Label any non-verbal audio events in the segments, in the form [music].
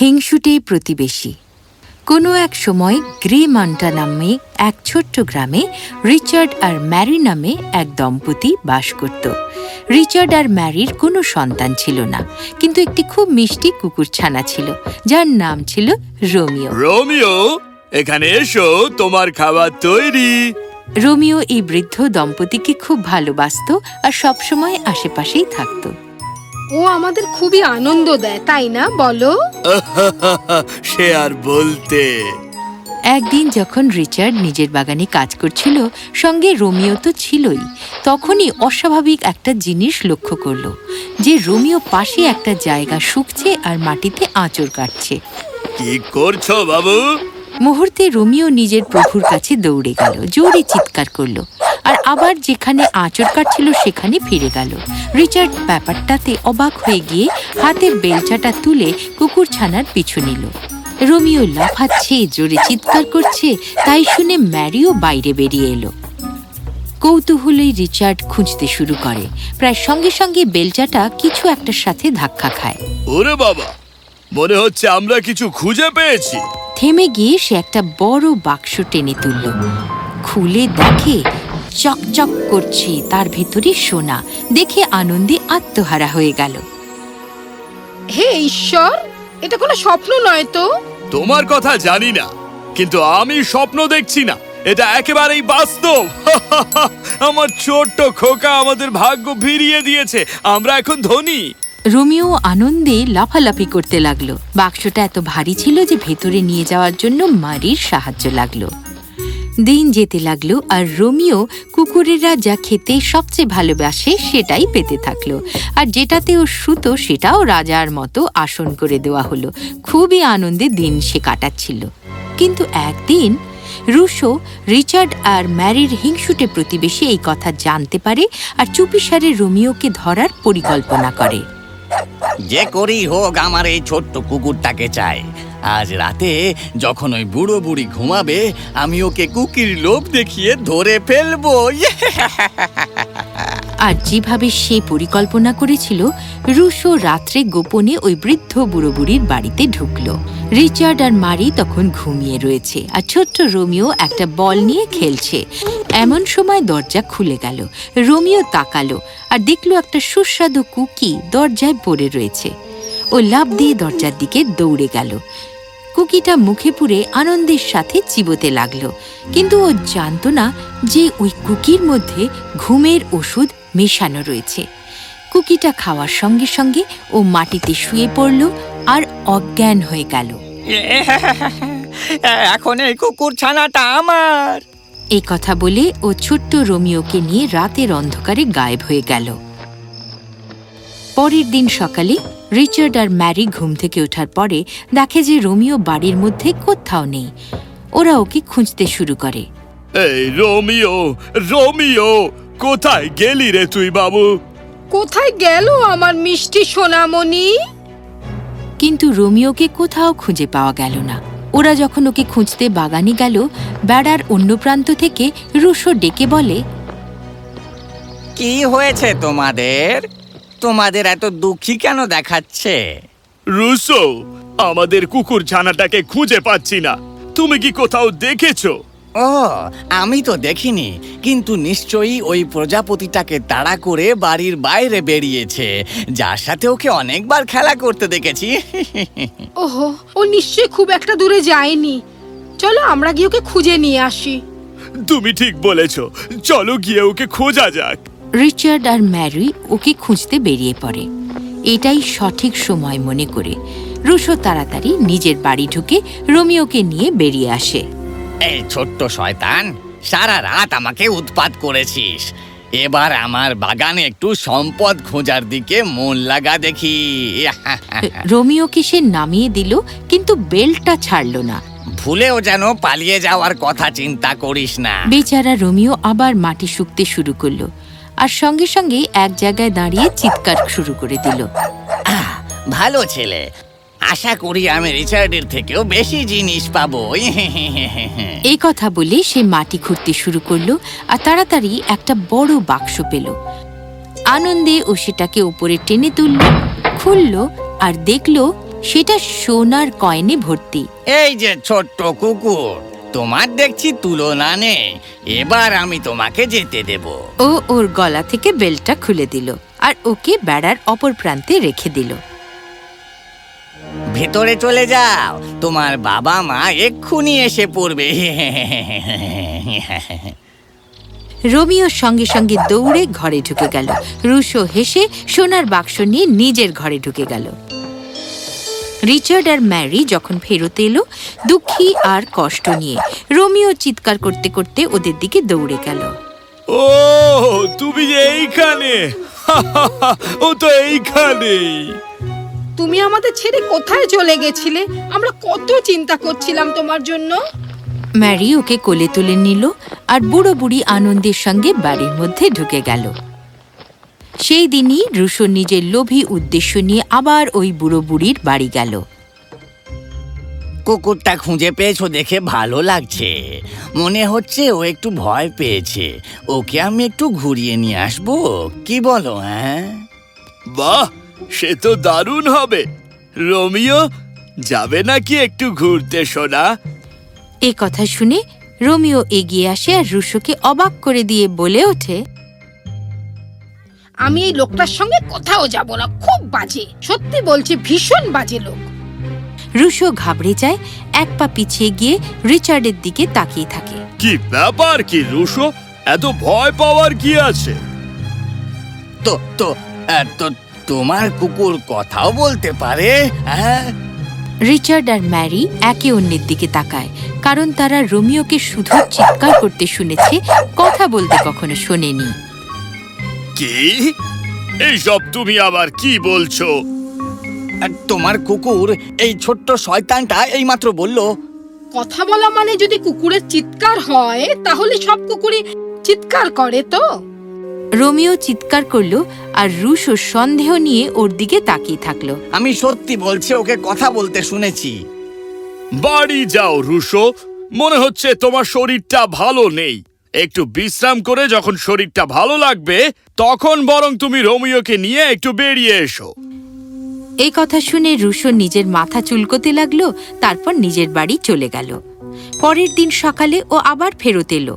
হিংসুটে প্রতিবেশী। কোনো এক সময় গ্রে মান্টা নামে এক ছোট্ট গ্রামে রিচার্ড আর ম্যারি নামে এক দম্পতি বাস করত। রিচার্ড আর ম্যারির কোনো সন্তান ছিল না, কিন্তু একটি খুব মিষ্টি কুকুরছানা ছিল, যার নাম ছিল রোমিও। রোমিও, এখানে এসো, তোমার খাবার তৈরি। রোমিও এই বৃদ্ধ দম্পতিকে খুব ভালোবাসত আর সবসময় আশেপাশেই থাকতো। ও আমাদের খুবই আনন্দ দেয় তাই না? বলো। [laughs] সে আর বলতে। একদিন যখন রিচার্ড নিজের বাগানে কাজ করছিল সঙ্গে রোমিও তো ছিলই তখনই অস্বাভাবিক একটা জিনিস লক্ষ্য করল যে রোমিও পাশে একটা জায়গা শুকছে আর মাটিতে আঁচড় কাটছে। কি করছ বাবু? মুহূর্তে রোমিও নিজের প্রভুর কাছে দৌড়ে গেল, জোরে চিৎকার করল, আর আবার যেখানে আঁচড় কাটছিল সেখানে ফিরে গেল। রিচার্ড ব্যাপারটাতে অবাক হয়ে গিয়ে হাতের বেলচাটা তুলে কুকুর ছানার পিছু নিল। রোমিও লাফাচ্ছে, জোরে চিৎকার করছে, তাই শুনে ম্যারিও বাইরে বেরিয়ে এলো। কৌতূহলেই রিচার্ড খুঁজতে শুরু করে। প্রায় সঙ্গে সঙ্গে বেলচাটা কিছু একটার সাথে ধাক্কা খায়। ওরে বাবা, মনে হচ্ছে আমরা কিছু খুঁজে পেয়েছি। থেমে গিয়ে সে একটা বড় বাক্স টেনে তুলল। খুলে দেখে চকচক করছে তার ভেতরে সোনা। দেখে আনন্দে আত্মহারা হয়ে গেল। হে ঈশ্বর এটা কোনো স্বপ্ন নয় তো? তোমার কথা জানি না কিন্তু আমি স্বপ্ন দেখছি না। এটা একেবারেই বাস্তব। [laughs] আমার ছোট্ট খোকা আমাদের ভাগ্য ফিরিয়ে দিয়েছে। আমরা এখন ধনী। রোমিও আনন্দে লাফালাফি করতে লাগল। বাক্সটা এত ভারী ছিল যে ভেতরে নিয়ে যাওয়ার জন্য মারির সাহায্য লাগল। দিন যেতে লাগল আর রোমিও কুকুরেরা যা খেতে সবচেয়ে ভালোবাসে সেটাই পেতে থাকল। আর যেটাতে ও শুতো সেটাও রাজার মতো আসন করে দেওয়া হলো। খুবই আনন্দে দিন সে কাটাচ্ছিল। কিন্তু একদিন রুশো, রিচার্ড আর ম্যারির হিংসুটে প্রতিবেশী এই কথা জানতে পারে আর চুপিসারে রোমিওকে ধরার পরিকল্পনা করে। যে করি হোক আমার এই ছোট্ট কুকুরটাকে চাই আজ রাতে যখন ওই বুড়ো বুড়ি ঘুমাবে, আমি ওকে কুকির লোভ দেখিয়ে ধরে ফেলব! [laughs] আর যেভাবে সে পরিকল্পনা করেছিল, রুশো রাত্রে গোপনে ওই বৃদ্ধ বুড়ো বুড়ির বাড়িতে ঢুকল। রিচার্ড আর মারি তখন ঘুমিয়ে রয়েছে আর ছোট্ট রোমিও একটা বল নিয়ে খেলছে। এমন সময় দরজা খুলে গেল। রোমিও তাকালো আর দেখল একটা সুস্বাদু কুকি দরজায় পড়ে রয়েছে। ও লাভ দিয়ে দরজার দিকে দৌড়ে গেল। কুকিটা মুখে পুরে আনন্দের সাথে চিবোতে লাগল। কিন্তু ও জানতো না যে ওই কুকির মধ্যে ঘুমের ওষুধ মেশানো রয়েছে। কুকিটা খাওয়ার সঙ্গে সঙ্গে ও মাটিতে শুয়ে পড়ল আর অজ্ঞান হয়ে গেল। [laughs] এখন এই কুকুর ছানাটা আমার। এই কথা বলে ও ছোট্ট রোমিওকে নিয়ে রাতের অন্ধকারে গায়েব হয়ে গেল। পরের দিন সকালে রিচার্ড আর ম্যারি ঘুম থেকে ওঠার পরে দেখে যে রোমিও বাড়ির মধ্যে কোথাও নেই। ওরা ওকে খুঁজতে শুরু করে। এই রোমিও রোমিও কোথায় গেলি রে তুই বাবু? কোথায় গেল আমার মিষ্টি সোনামণি? কিন্তু রোমিওকে কোথাও খুঁজে পাওয়া গেল না। ওরা যখন ওকে খুঁজতে বাগানে গেল বেড়ার অন্য প্রান্ত থেকে রুশো ডেকে বলে কি হয়েছে তোমাদের? তোমাদের এত দুঃখী কেন দেখাচ্ছে? রুসো আমাদের কুকুর ছানাটাকে খুঁজে পাচ্ছি না। তুমি কি কোথাও দেখেছ? ও আমি তো দেখিনি কিন্তু নিশ্চয়ই ওই প্রজাপতিটাকে তাড়া করে বাড়ির বাইরে বেরিয়েছে যার সাথে ওকে অনেকবার খেলা করতে দেখেছি। [laughs] ওহো ও নিশ্চয়ই খুব একটা দূরে যায়নি। চলো আমরা গিয়ে ওকে খুঁজে নিয়ে আসি। তুমি ঠিক বলেছ চলো গিয়ে ওকে খোঁজা যাক। রিচার্ড আর ম্যারি ওকে খুঁজতে বেরিয়ে পড়ে। এটাই সঠিক সময় মনে করে রুশো তাড়াতাড়ি নিজের বাড়ি ঢুকে রোমিওকে নিয়ে বেরিয়ে আসে। এই ছোট্ট শয়তান সারা রাত আমাকে উৎপাত করেছিস। এবার আমার বাগানে একটু সম্পদ খোঁজার দিকে মন লাগা দেখি। রোমিওকে সে নামিয়ে দিল কিন্তু বেল্টটা ছাড়ল না। ভুলেও যেন পালিয়ে যাওয়ার কথা চিন্তা করিস না। বেচারা রোমিও আবার মাটি শুকতে শুরু করল আর সঙ্গে সঙ্গে এক জায়গায় দাঁড়িয়ে চিৎকার শুরু করে দিল। ভালো ছেলে আশা করি আমি রিচার্ডের থেকেও বেশি জিনিস পাবো। এই কথা বলে সে মাটি খুঁড়তে শুরু করল আর তাড়াতাড়ি একটা বড় বাক্স পেল। আনন্দে ও সেটাকে উপরে টেনে তুলল খুলল আর দেখল সেটা সোনার কয়েনে ভর্তি। এই যে ছোট্ট কুকুর তোমার দেখছি তুলনা নেই। এবার আমি তোমাকে যেতে দেব। ও ওর গলা থেকে বেলটা খুলে দিল আর ওকে বেড়ার অপর প্রান্তে রেখে দিল। ভেতরে চলে যাও। তোমার বাবা মা এক্ষুনি এসে পড়বে। রোমিও সঙ্গে সঙ্গে দৌড়ে ঘরে ঢুকে গেল। রুশো হেসে সোনার বাক্স নিয়ে নিজের ঘরে ঢুকে গেল। রিচার্ড আর ম্যারি যখন ফেরত এলো দুঃখী আর কষ্ট নিয়ে রোমিও চিৎকার করতে করতে ওদের দিকে দৌড়ে গেল। ও তুমি যে এইখানে! [laughs] ও তো এইখানেই! তুমি আমাদের ছেড়ে কোথায় চলে গেছিলে? আমরা কত চিন্তা করছিলাম তোমার জন্য। ম্যারি ওকে কোলে তুলে নিল আর বুড়ো বুড়ি আনন্দের সঙ্গে বাড়ির মধ্যে ঢুকে গেল। সেই দিনই রুশো নিজের লোভী উদ্দেশ্য নিয়ে আবার ওই বুড়ো বুড়ির বাড়ি গেল। কুকুরটা খুঁজে পেয়েছ দেখে ভালো লাগছে। মনে হচ্ছে ও একটু ভয় পেয়েছে। ওকে আমি একটু ঘুরিয়ে নিয়ে আসব। কি বলো হ্যাঁ? বাহ! সে তো দারুণ হবে। রোমিও যাবে নাকি একটু ঘুরতে শোনা এ কথা শুনে রোমিও এগিয়ে আসে আর রুশোকে অবাক করে দিয়ে বলে ওঠে আমি এই লোকটার সঙ্গে কোথাও যাব না খুব বাজে। সত্যি বলছি ভীষণ বাজে লোক। রুশো ঘাবড়ে যায় এক পা পিছিয়ে গিয়ে রিচার্ডের দিকে তাকিয়ে থাকে। কি ব্যাপার কি রুশো? এত ভয় পাওয়ার কি আছে? তো তো আহ, তো তোমার কুকুর কথাও বলতে পারে হ্যাঁ? রিচার্ড আর ম্যারি একে অন্যের দিকে তাকায় কারণ তারা রোমিওকে শুধু চিৎকার করতে শুনেছে কথা বলতে কখনো শোনেনি। কি? এইসব তুমি আবার কি বলছো? আর তোমার কুকুর এই ছোট্ট শয়তানটা এইমাত্র বলল কথা বলা মানে যদি কুকুরের চিৎকার হয় তাহলে সব কুকুরই চিৎকার করে তো? রোমিও চিৎকার করল আর রুশো সন্দেহ নিয়ে ওর দিকে তাকিয়ে থাকল। আমি সত্যি বলছি ওকে কথা বলতে শুনেছি। বাড়ি যাও রুশো। মনে হচ্ছে তোমার শরীরটা ভালো নেই। একটু বিশ্রাম করে যখন শরীরটা ভালো লাগবে তখন বরং তুমি রোমিওকে নিয়ে একটু বেরিয়ে এসো। এই কথা শুনে রুশো নিজের মাথা চুলকোতে লাগল তারপর নিজের বাড়ি চলে গেল। পরের দিন সকালে ও আবার ফেরত এলো।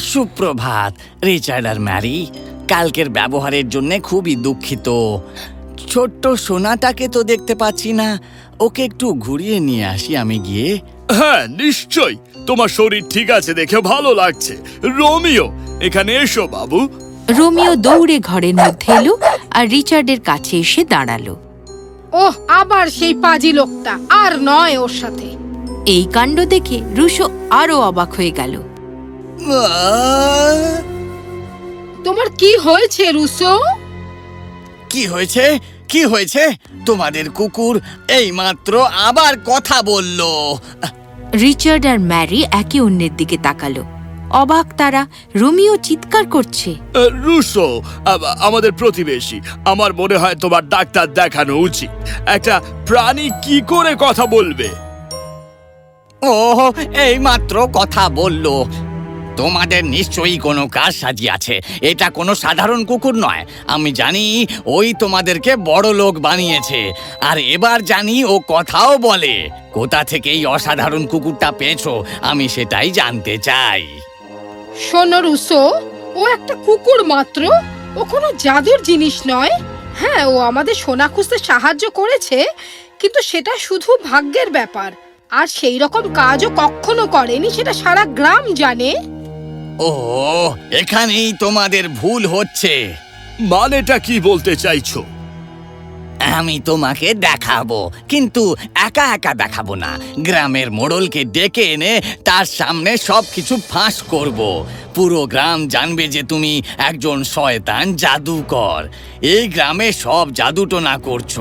সুপ্রভাত রিচার্ড আর ম্যারি। কালকের ব্যবহারের জন্য খুবই দুঃখিত। ছোট্ট সোনাটাকে তো দেখতে পাচ্ছি না। ওকে একটু ঘুরিয়ে নিয়ে আসি আমি গিয়ে। হ্যাঁ নিশ্চয় তোমার শরীর ঠিক আছে দেখে ভালো লাগছে। রোমিও এখানে এসো বাবু। রোমিও দৌড়ে ঘরের মধ্যে এলো আর রিচার্ডের কাছে এসে দাঁড়াল। ওহ আবার সেই পাজি লোকটা। আর নয় ওর সাথে। এই কাণ্ড দেখে রুশো আরও অবাক হয়ে গেল! তোমার কি হয়েছে রুসো? কি হয়েছে? কি হয়েছে? তোমাদের কুকুর এইমাত্র আবার কথা বলল। রিচার্ড আর ম্যারি একে অন্যের দিকে তাকালো। অবাক তারা রোমিও চিৎকার করছে। রুশো আ- আমাদের প্রতিবেশী আমার মনে হয় তোমার ডাক্তার দেখানো উচিত। একটা প্রাণী কি করে কথা বলবে? ও এইমাত্র কথা বলল। তোমাদের নিশ্চয়ই কোনো কাজ সাজি আছে এটা কোনো সাধারণ কুকুর নয়। আমি জানি ওই তোমাদেরকে বড় লোক বানিয়েছে। আর এবার জানি ও কথাও বলে। কোথা থেকে এই অসাধারণ কুকুরটা পেয়েছ? আমি সেটাই জানতে চাই। শোনো রুসো, ও একটা কুকুর মাত্র। ও কোনো জাদুর জিনিস নয়। হ্যাঁ ও আমাদের সোনা খুঁজতে সাহায্য করেছে, কিন্তু সেটা শুধু ভাগ্যের ব্যাপার। আর সেই রকম কাজও কখনো করেনি, সেটা সারা গ্রাম জানে। ও এখানেই তোমাদের ভুল হচ্ছে। মানেটা কি বলতে চাইছো? আমি তোমাকে দেখাবো কিন্তু একা একা দেখাবো না। গ্রামের মোড়লকে ডেকে এনে তার সামনে সব কিছু ফাঁস করব। পুরো গ্রাম জানবে যে তুমি একজন শয়তান জাদুকর। এই গ্রামে সব জাদুটোনা করছ।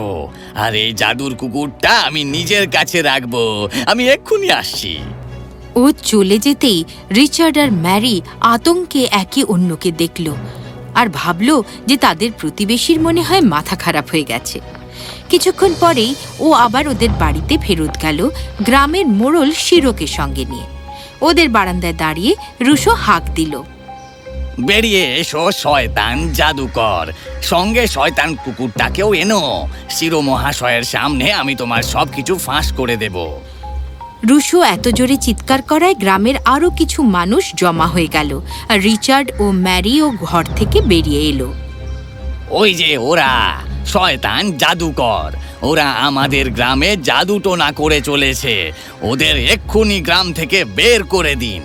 আর এই জাদুর কুকুরটা আমি নিজের কাছে রাখব। আমি এক্ষুনি আসছি। ও চলে যেতেই রিচার্ড আর ম্যারি আতঙ্কে একে অন্যকে দেখল আর ভাবল যে তাদের প্রতিবেশীর মনে হয় মাথা খারাপ হয়ে গেছে। কিছুক্ষণ পরেই ও আবার ওদের বাড়িতে ফেরত গেল গ্রামের মোড়ল শিরোকে সঙ্গে নিয়ে। ওদের বারান্দায় দাঁড়িয়ে রুশো হাঁক দিল। বেরিয়ে এসো, শয়তান জাদুকর। সঙ্গে শয়তান কুকুরটাকেও এনো। শিরো মহাশয়ের সামনে আমি তোমার সবকিছু ফাঁস করে দেব। রুশো এত জোরে চিৎকার করায় গ্রামের আরও কিছু মানুষ জমা হয়ে গেল আর রিচার্ড ও ম্যারিও ঘর থেকে বেরিয়ে এলো। ওই যে ওরা শয়তান জাদুকর। ওরা আমাদের গ্রামে জাদু টোনা করে চলেছে। ওদের এক্ষুনি গ্রাম থেকে বের করে দিন।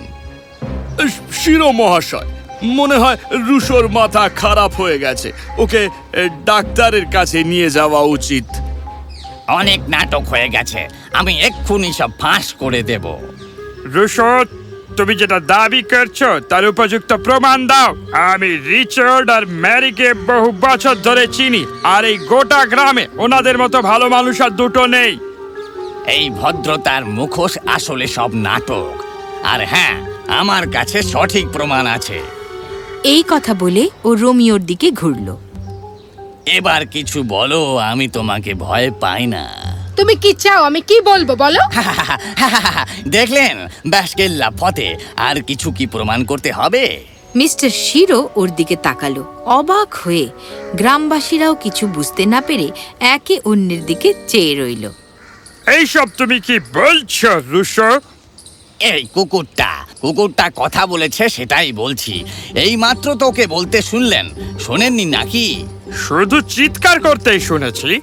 শিরো মহাশয় মনে হয় রুশোর মাথা খারাপ হয়ে গেছে। ওকে ডাক্তারের কাছে নিয়ে যাওয়া উচিত। অনেক নাটক হয়ে গেছে। আমি এক্ষুনি সব ফাঁস করে দেব। রুশো তুমি যেটা দাবি করছ তার উপযুক্ত প্রমাণ দাও। আমি রিচার্ড আর ম্যারিকে বহু বছর ধরে চিনি আর এই গোটা গ্রামে ওনাদের মতো ভালো মানুষ আর দুটো নেই। এই ভদ্রতার মুখোশ আসলে সব নাটক। আর হ্যাঁ আমার কাছে সঠিক প্রমাণ আছে। এই কথা বলে ও রোমিওর দিকে ঘুরল। এবার কিছু বলো আমি তোমাকে ভয় পাই না। তুমি কি চাও আমি কি বলব বলো? [laughs] দেখলেন ব্যাসকেল্লা ফতে আর কিছু কি প্রমাণ করতে হবে? মিস্টার শিরো ওর দিকে তাকালো অবাক হয়ে। গ্রামবাসীরাও কিছু বুঝতে না পেরে একে অন্যের দিকে চেয়ে রইল। এইসব তুমি কি বলছো রুশো? এই কুকুরটা কুকুরটা কথা বলেছে সেটাই বলছি। এই মাত্র তোকে বলতে শুনলেন শোনেননি নাকি? শুধু চিৎকার করতেই শুনেছি।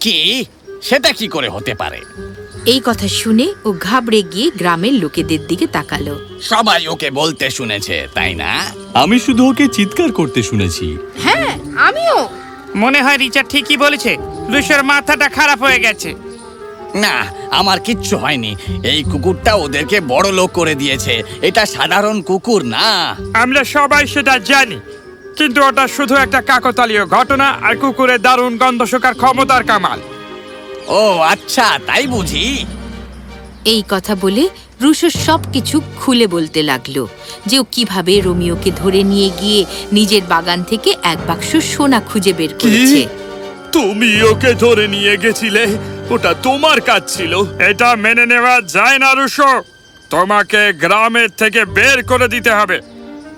কি? সেটা কি করে হতে পারে? এই কথা শুনে ও ঘাবড়ে গিয়ে গ্রামের লোকেদের দিকে তাকালো। সবাই ওকে বলতে শুনেছে তাই না? আমি শুধু ওকে চিৎকার করতে শুনেছি। হ্যাঁ আমিও। মনে হয় রিচার্ড ঠিকই বলেছে রুশোর মাথাটা খারাপ হয়ে গেছে। না আমার কিচ্ছু হয়নি। এই কুকুরটা ওদেরকে বড় লোক করে দিয়েছে। এটা সাধারণ কুকুর না। আমরা সবাই সেটা জানি। কিন্তু ওটা শুধু একটা কাকতালীয় ঘটনা আর কুকুরের দারুণ গন্ধ শোকার ক্ষমতার কামাল। ও আচ্ছা তাই বুঝি। এই কথা বলে রুশো সব কিছু খুলে বলতে লাগল যে ও কীভাবে রোমিওকে ধরে নিয়ে গিয়ে নিজের বাগান থেকে এক বাক্স সোনা খুঁজে বের করেছে। তুমি ওকে ধরে নিয়ে গেছিলে? ওটা তোমার কাজ ছিল। এটা মেনে নেওয়া যায় না রুশো। তোমাকে গ্রামের থেকে বের করে দিতে হবে।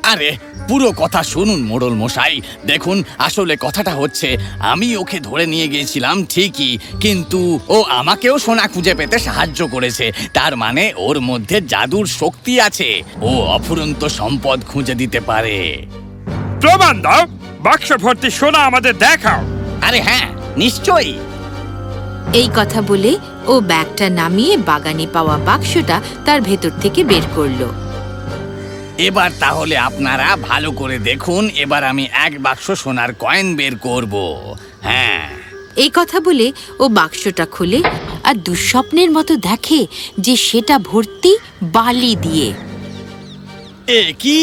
আরে পুরো কথা শুনুন মোড়ল মশাই। দেখুন আসলে কথাটা হচ্ছে আমি ওকে ধরে নিয়ে গিয়েছিলাম ঠিকই কিন্তু ও আমাকেও সোনা খুঁজে পেতে সাহায্য করেছে। তার মানে ওর মধ্যে জাদুর শক্তি আছে। ও অফুরন্ত সম্পদ খুঁজে দিতে পারে। প্রমাণ দাও বাক্স ভর্তি সোনা আমাদের দেখাও। আরে হ্যাঁ নিশ্চয়ই। এই কথা বলে ও ব্যাগটা নামিয়ে বাগানে পাওয়া বাক্সটা তার ভেতর থেকে বের করল। এবার তাহলে আপনারা ভালো করে দেখুন এবার আমি এক বাক্স সোনার কয়েন বের করব। হ্যাঁ। এই কথা বলে ও বাক্সটা খুলে আর দুঃস্বপ্নের মতো দেখে যে সেটা ভর্তি বালি দিয়ে। এ কি?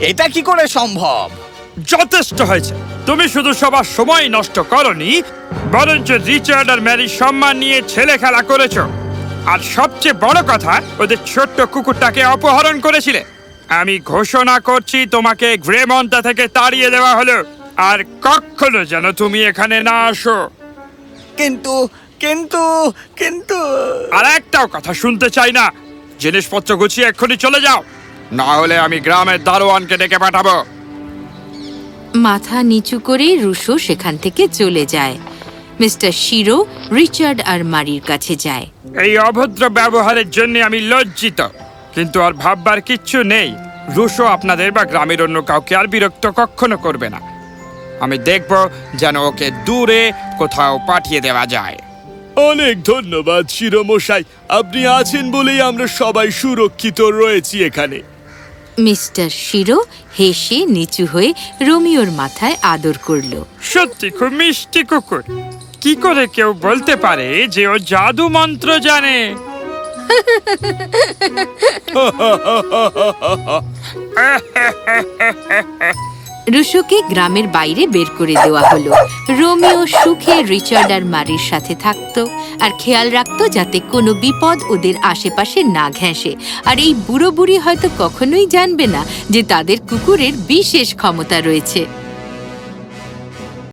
এটা কি করে সম্ভব? যথেষ্ট হয়েছে। তুমি শুধু সবার সময় নষ্ট করনি বরঞ্চ রিচার্ড আর ম্যারির সম্মান নিয়ে ছেলে খেলা করেছ। আর সবচেয়ে বড় কথা ওদের ছোট্ট কুকুরটাকে অপহরণ করেছিলে। আমি ঘোষণা করছি তোমাকে গ্রেমন্তা থেকে তাড়িয়ে দেওয়া হলো আর কখনো যেন তুমি এখানে না আসো। কিন্তু কিন্তু কিন্তু। আর একটাও কথা শুনতে চাই না জিনিসপত্র গুছিয়ে এক্ষুনি চলে যাও না হলে আমি গ্রামের দারোয়ানকে ডেকে পাঠাবো। মাথা নিচু করে রুশো সেখান থেকে চলে যায়। মিস্টার শিরো রিচার্ড আর মারির কাছে যায়। এই অভদ্র ব্যবহারের জন্য আমি লজ্জিত কিন্তু আর ভাববার কিচ্ছু নেই। রুশো আপনাদের বা গ্রামের অন্য কাউকে আর বিরক্ত কখনো করবে না। আমি দেখব যেন ওকে দূরে কোথাও পাঠিয়ে দেওয়া যায়। অনেক ধন্যবাদ শিরোমশাই আপনি আছেন বলেই আমরা সবাই সুরক্ষিত রয়েছি এখানে। মিস্টার শিরো হেসে নিচু হয়ে রোমিওর মাথায় আদর করল। সত্যি খুব মিষ্টি কুকুর। কি করে কেউ বলতে পারে যে ও জাদু মন্ত্র জানে? [laughs] [laughs] রুশোকে গ্রামের বাইরে বের করে দেওয়া হলো। রোমিও সুখে রিচার্ড আর মারির সাথে থাকত আর খেয়াল রাখত যাতে কোনো বিপদ ওদের আশেপাশে না ঘেঁষে। আর এই বুড়ো বুড়ি হয়তো কখনোই জানবে না যে তাদের কুকুরের বিশেষ ক্ষমতা রয়েছে।